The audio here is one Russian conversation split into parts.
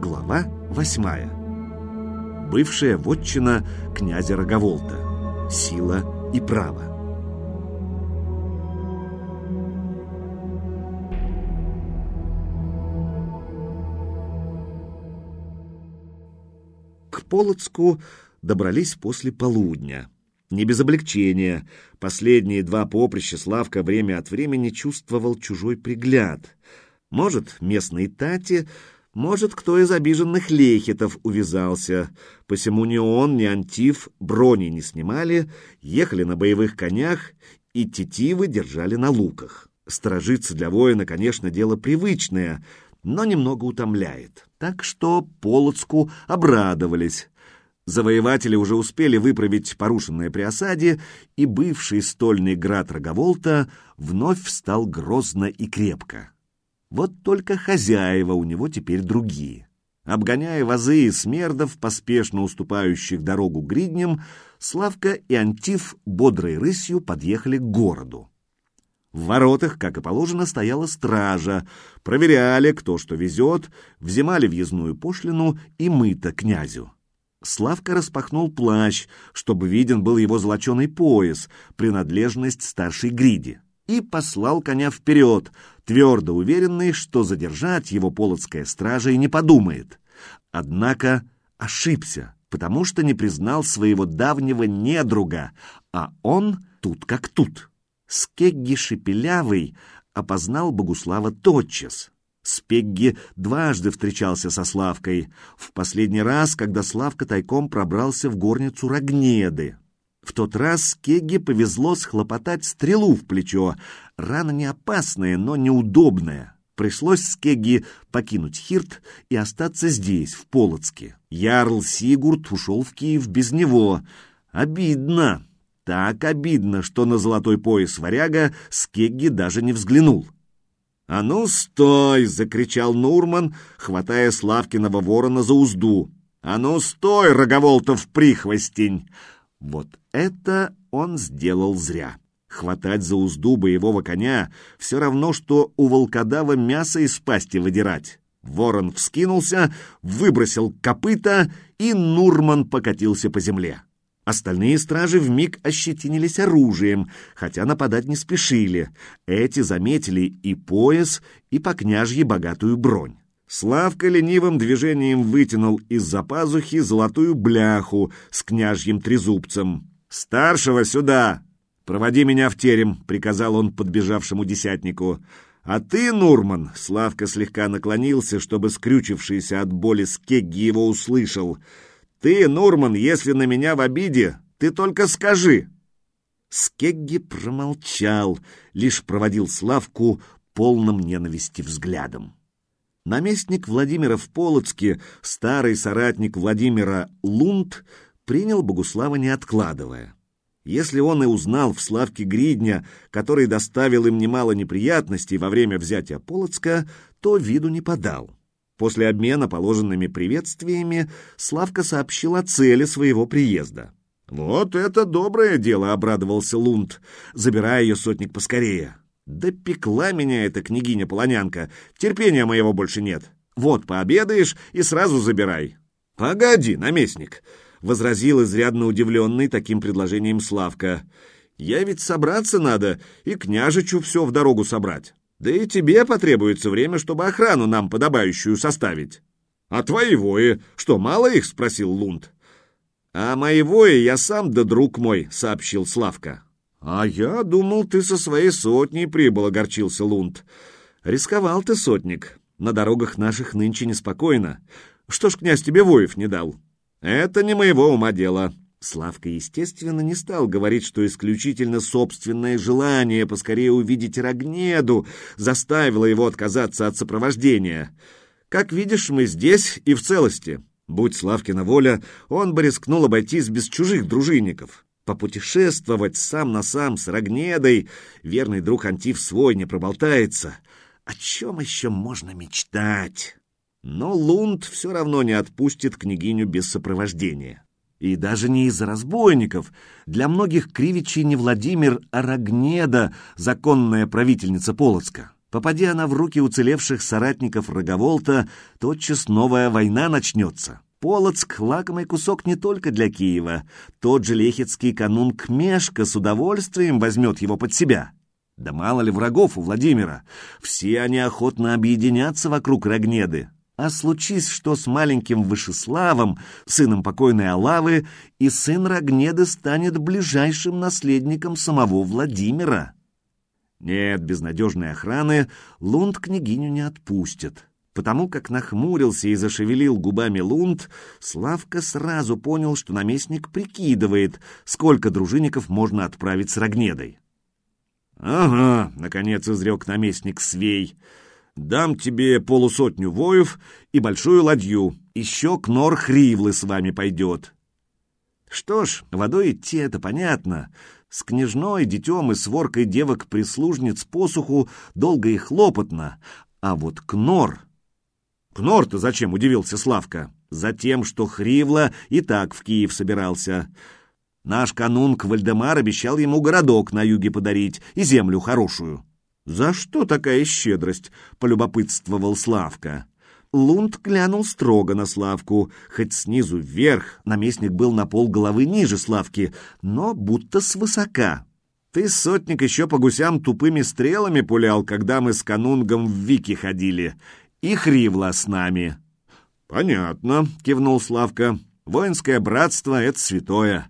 Глава восьмая. Бывшая вотчина князя Роговолта. Сила и право. К Полоцку добрались после полудня. Не без облегчения. Последние два поприща Славка время от времени чувствовал чужой пригляд. Может, местные тати, может, кто из обиженных лейхетов увязался. Посему ни он, ни Антиф брони не снимали, ехали на боевых конях и тетивы держали на луках. Сторожиться для воина, конечно, дело привычное, но немного утомляет. Так что Полоцку обрадовались. Завоеватели уже успели выправить порушенное при осаде, и бывший стольный град Роговолта вновь встал грозно и крепко. Вот только хозяева у него теперь другие. Обгоняя вазы и смердов, поспешно уступающих дорогу гридням, Славка и Антиф бодрой рысью подъехали к городу. В воротах, как и положено, стояла стража, проверяли, кто что везет, взимали въездную пошлину и мыто князю. Славка распахнул плащ, чтобы виден был его золоченый пояс, принадлежность старшей гриди, и послал коня вперед, твердо уверенный, что задержать его полоцкая стража и не подумает. Однако ошибся, потому что не признал своего давнего недруга, а он тут как тут. Скегги Шепелявый опознал Богуслава тотчас. Спегги дважды встречался со Славкой. В последний раз, когда Славка тайком пробрался в горницу Рогнеды. В тот раз Скегге повезло схлопотать стрелу в плечо. Рана не опасная, но неудобная. Пришлось Скегги покинуть Хирт и остаться здесь, в Полоцке. Ярл Сигурд ушел в Киев без него. Обидно. Так обидно, что на золотой пояс варяга Скегги даже не взглянул. «А ну, стой!» — закричал Нурман, хватая Славкиного ворона за узду. «А ну, стой, Роговолтов прихвостень!» Вот это он сделал зря. Хватать за узду боевого коня все равно, что у волкодава мясо из пасти выдирать. Ворон вскинулся, выбросил копыта, и Нурман покатился по земле. Остальные стражи вмиг ощетинились оружием, хотя нападать не спешили. Эти заметили и пояс, и по княжье богатую бронь. Славка ленивым движением вытянул из-за пазухи золотую бляху с княжьим трезубцем. «Старшего сюда! Проводи меня в терем!» — приказал он подбежавшему десятнику. «А ты, Нурман!» — Славка слегка наклонился, чтобы скрючившийся от боли скегги его услышал — ты, Нурман, если на меня в обиде, ты только скажи. Скегги промолчал, лишь проводил Славку полным ненависти взглядом. Наместник Владимира в Полоцке, старый соратник Владимира Лунд, принял Богуслава не откладывая. Если он и узнал в Славке Гридня, который доставил им немало неприятностей во время взятия Полоцка, то виду не подал. После обмена положенными приветствиями Славка сообщил о цели своего приезда. «Вот это доброе дело!» — обрадовался Лунд, забирая ее сотник поскорее. «Да пекла меня эта княгиня-полонянка, терпения моего больше нет. Вот, пообедаешь и сразу забирай». «Погоди, наместник!» — возразил изрядно удивленный таким предложением Славка. «Я ведь собраться надо и княжичу все в дорогу собрать». Да и тебе потребуется время, чтобы охрану нам подобающую составить. А твои вои, что, мало их? — спросил Лунд. А мои вои я сам да друг мой, — сообщил Славка. А я думал, ты со своей сотней прибыл, — огорчился Лунд. Рисковал ты, сотник. На дорогах наших нынче неспокойно. Что ж князь тебе воев не дал? Это не моего ума дело. Славка, естественно, не стал говорить, что исключительно собственное желание поскорее увидеть Рогнеду заставило его отказаться от сопровождения. Как видишь, мы здесь и в целости. Будь Славкина воля, он бы рискнул обойтись без чужих дружинников. Попутешествовать сам на сам с Рогнедой, верный друг Антиф свой не проболтается. О чем еще можно мечтать? Но Лунд все равно не отпустит княгиню без сопровождения. И даже не из-за разбойников. Для многих Кривичи не Владимир, а Рогнеда, законная правительница Полоцка. Попади она в руки уцелевших соратников Роговолта, тотчас новая война начнется. Полоцк — лакомый кусок не только для Киева. Тот же лехицкий канун Кмешка с удовольствием возьмет его под себя. Да мало ли врагов у Владимира. Все они охотно объединятся вокруг Рогнеды. А случись, что с маленьким Вышеславом, сыном покойной Алавы, и сын Рогнеды станет ближайшим наследником самого Владимира. Нет, без надежной охраны Лунд княгиню не отпустит. Потому как нахмурился и зашевелил губами Лунд, Славка сразу понял, что наместник прикидывает, сколько дружинников можно отправить с Рогнедой. «Ага», — наконец изрек наместник Свей, — «дам тебе полусотню воев и большую ладью. Еще Кнор Хривлы с вами пойдет». Что ж, водой идти — это понятно. С княжной, детем и своркой девок-прислужниц посуху долго и хлопотно. А вот Кнор... «Кнор-то зачем?» — удивился Славка. «Затем, что Хривла и так в Киев собирался. Наш канунг Вальдемар обещал ему городок на юге подарить и землю хорошую. «За что такая щедрость?» — полюбопытствовал Славка. Лунд глянул строго на Славку, хоть снизу вверх наместник был на пол головы ниже Славки, но будто свысока. «Ты, сотник, еще по гусям тупыми стрелами пулял, когда мы с канунгом в Вики ходили, и хривла с нами». «Понятно», — кивнул Славка. «Воинское братство — это святое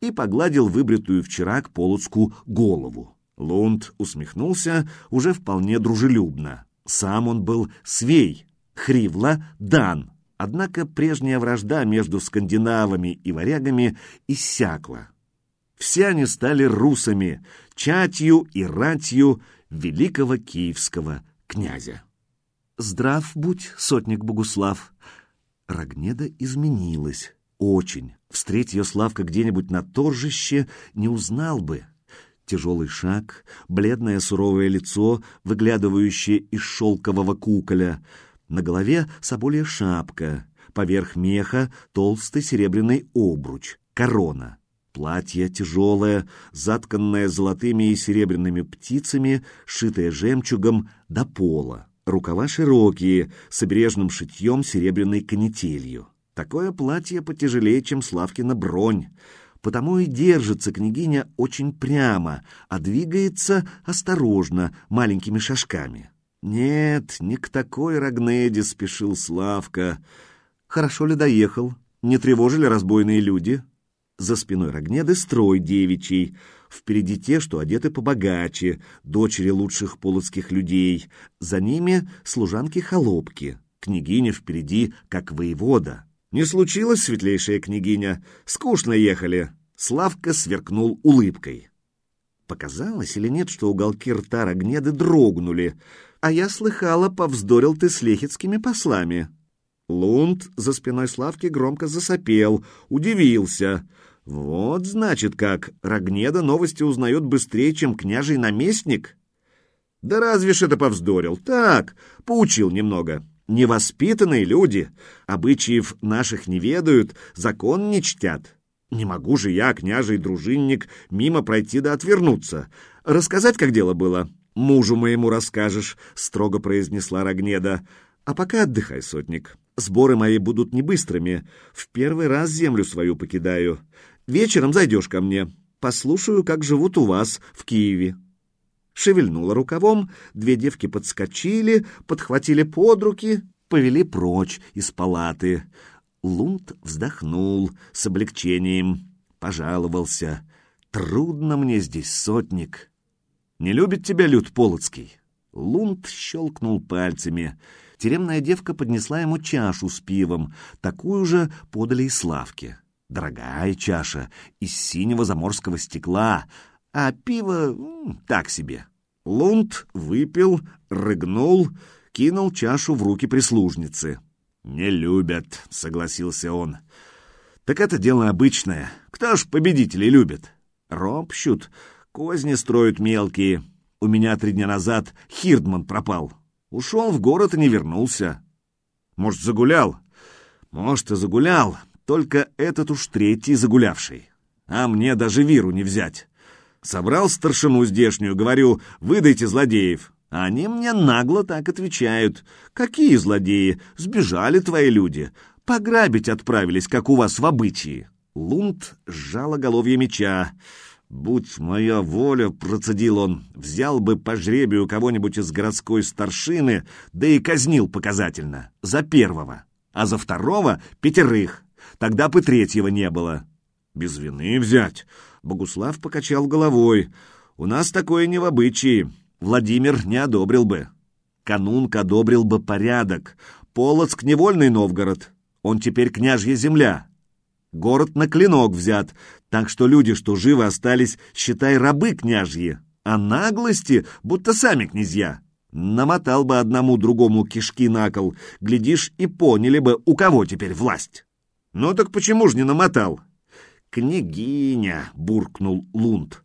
и погладил выбритую вчера к Полоцку голову. Лунд усмехнулся уже вполне дружелюбно. Сам он был свей, Хривла — дан. Однако прежняя вражда между скандинавами и варягами иссякла. Все они стали русами, чатью и ратью великого киевского князя. «Здрав будь, сотник Богуслав!» Рогнеда изменилась. Очень. Встреть ее Славка где-нибудь на торжище, не узнал бы. Тяжелый шаг, бледное суровое лицо, выглядывающее из шелкового куколя. На голове соболья шапка, поверх меха толстый серебряный обруч, корона. Платье тяжелое, затканное золотыми и серебряными птицами, шитое жемчугом до пола. Рукава широкие, с обережным шитьем серебряной канителью. Такое платье потяжелее, чем Славкина бронь, потому и держится княгиня очень прямо, а двигается осторожно, маленькими шажками. Нет, не к такой Рогнеде спешил Славка. Хорошо ли доехал? Не тревожили разбойные люди? За спиной Рогнеды строй девичий, впереди те, что одеты побогаче, дочери лучших полоцких людей, за ними служанки-холопки, княгиня впереди, как воевода. «Не случилось, светлейшая княгиня? Скучно ехали!» Славка сверкнул улыбкой. Показалось или нет, что уголки рта Рогнеды дрогнули, а я слыхала, повздорил ты с лехицкими послами. Лунд за спиной Славки громко засопел, удивился. Вот, значит, как, Рогнеда новости узнает быстрее, чем княжий наместник? Да разве ж это повздорил? Так, поучил немного. Невоспитанные люди, обычаев наших не ведают, закон не чтят. Не могу же я, княжий дружинник, мимо пройти да отвернуться. Рассказать, как дело было? Мужу моему расскажешь, — строго произнесла Рогнеда. А пока отдыхай, сотник. Сборы мои будут не быстрыми. В первый раз землю свою покидаю. Вечером зайдешь ко мне. Послушаю, как живут у вас в Киеве шевельнула рукавом, две девки подскочили, подхватили под руки, повели прочь из палаты. Лунд вздохнул с облегчением, пожаловался. «Трудно мне здесь, сотник. Не любит тебя Люд Полоцкий?» Лунд щелкнул пальцами. Тюремная девка поднесла ему чашу с пивом, такую же подали и Славке. Дорогая чаша, из синего заморского стекла, а пиво так себе. Лунд выпил, рыгнул, кинул чашу в руки прислужницы. «Не любят», — согласился он. «Так это дело обычное. Кто ж победителей любит? Ропщут, козни строят мелкие. У меня три дня назад Хирдман пропал. Ушел в город и не вернулся. Может, загулял? Может, и загулял, только этот уж третий загулявший. А мне даже виру не взять. Собрал старшину здешнюю, говорю, выдайте злодеев. Они мне нагло так отвечают. Какие злодеи? Сбежали твои люди. Пограбить отправились, как у вас в обычае. Лунд сжал головье меча. «Будь моя воля», — процедил он, — «взял бы по жребию кого-нибудь из городской старшины, да и казнил показательно, за первого, а за второго — пятерых, тогда бы третьего не было». «Без вины взять», — Богуслав покачал головой, — «у нас такое не в обычае, Владимир не одобрил бы. Канунк одобрил бы порядок, Полоцк — невольный Новгород, он теперь княжья земля». Город на клинок взят, так что люди, что живы остались, считай, рабы княжьи, а наглости, будто сами князья. Намотал бы одному другому кишки на кол, глядишь, и поняли бы, у кого теперь власть. Ну так почему ж не намотал? Княгиня, буркнул Лунд.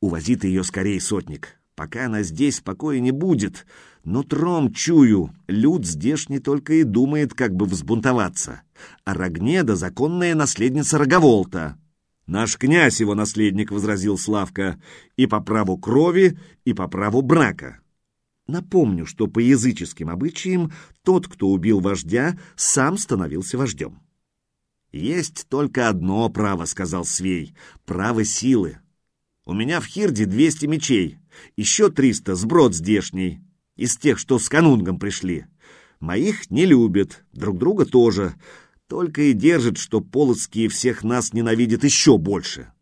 Увозит ее скорей сотник. Пока она здесь, покоя не будет. Но тром чую, люд здешний только и думает, как бы взбунтоваться. А Рогнеда — законная наследница Роговолта. «Наш князь его наследник», — возразил Славка, — «и по праву крови, и по праву брака». Напомню, что по языческим обычаям тот, кто убил вождя, сам становился вождем. «Есть только одно право», — сказал Свей, — «право силы. У меня в Хирде двести мечей, еще триста сброд здешний, из тех, что с канунгом пришли. Моих не любят, друг друга тоже, только и держат, что полоцкие всех нас ненавидят еще больше.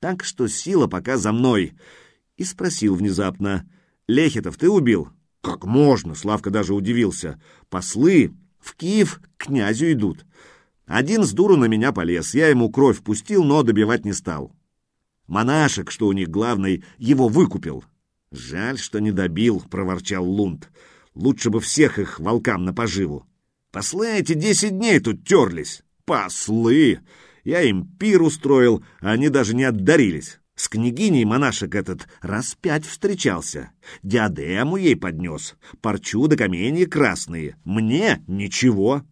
Так что сила пока за мной. И спросил внезапно, «Лехитов ты убил?» «Как можно?» — Славка даже удивился. «Послы в Киев к князю идут. Один с дуру на меня полез, я ему кровь пустил, но добивать не стал. Монашек, что у них главный, его выкупил. Жаль, что не добил, проворчал Лунд. Лучше бы всех их волкам на поживу. Послы эти десять дней тут терлись. Послы! Я им пир устроил, а они даже не отдарились. С княгиней монашек этот раз пять встречался. Диадему ей поднес, парчу да каменья красные. Мне ничего.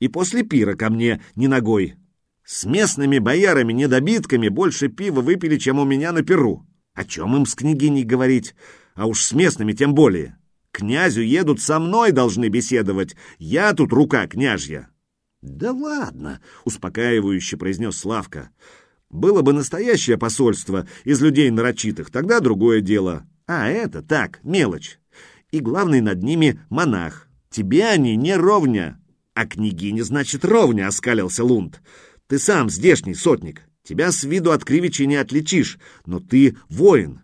И после пира ко мне ни ногой. С местными боярами-недобитками больше пива выпили, чем у меня на перу. О чем им с княгиней говорить? А уж с местными тем более. Князю едут со мной должны беседовать. Я тут рука княжья. Да ладно, успокаивающе произнес Славка. Было бы настоящее посольство из людей нарочитых, тогда другое дело. А это так, мелочь. И главный над ними монах. Тебе они не ровня. А княгине, значит, ровня, оскалился Лунд. Ты сам здешний сотник. Тебя с виду от Кривича не отличишь, но ты воин.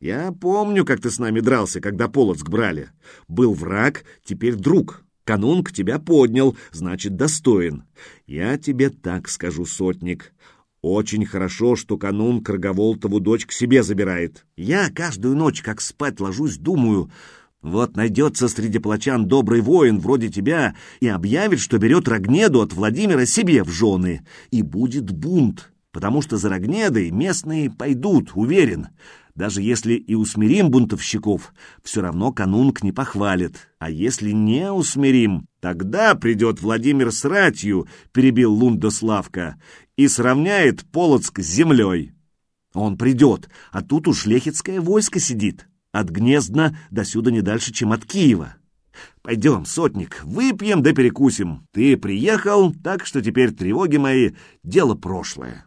Я помню, как ты с нами дрался, когда Полоцк брали. Был враг, теперь друг. Канунг тебя поднял, значит, достоин. Я тебе так скажу, сотник. Очень хорошо, что канун Роговолтову дочь к себе забирает. Я каждую ночь, как спать ложусь, думаю, вот найдется среди палачан добрый воин вроде тебя и объявит, что берет Рогнеду от Владимира себе в жены, и будет бунт, потому что за Рогнедой местные пойдут, уверен. Даже если и усмирим бунтовщиков, все равно канунг не похвалит. А если не усмирим, тогда придет Владимир с ратью, перебил Лундославка, и сравняет Полоцк с землей. Он придет, а тут уж лехицкое войско сидит. От Гнездна до сюда не дальше, чем от Киева. Пойдем, сотник, выпьем да перекусим. Ты приехал, так что теперь тревоги мои — дело прошлое.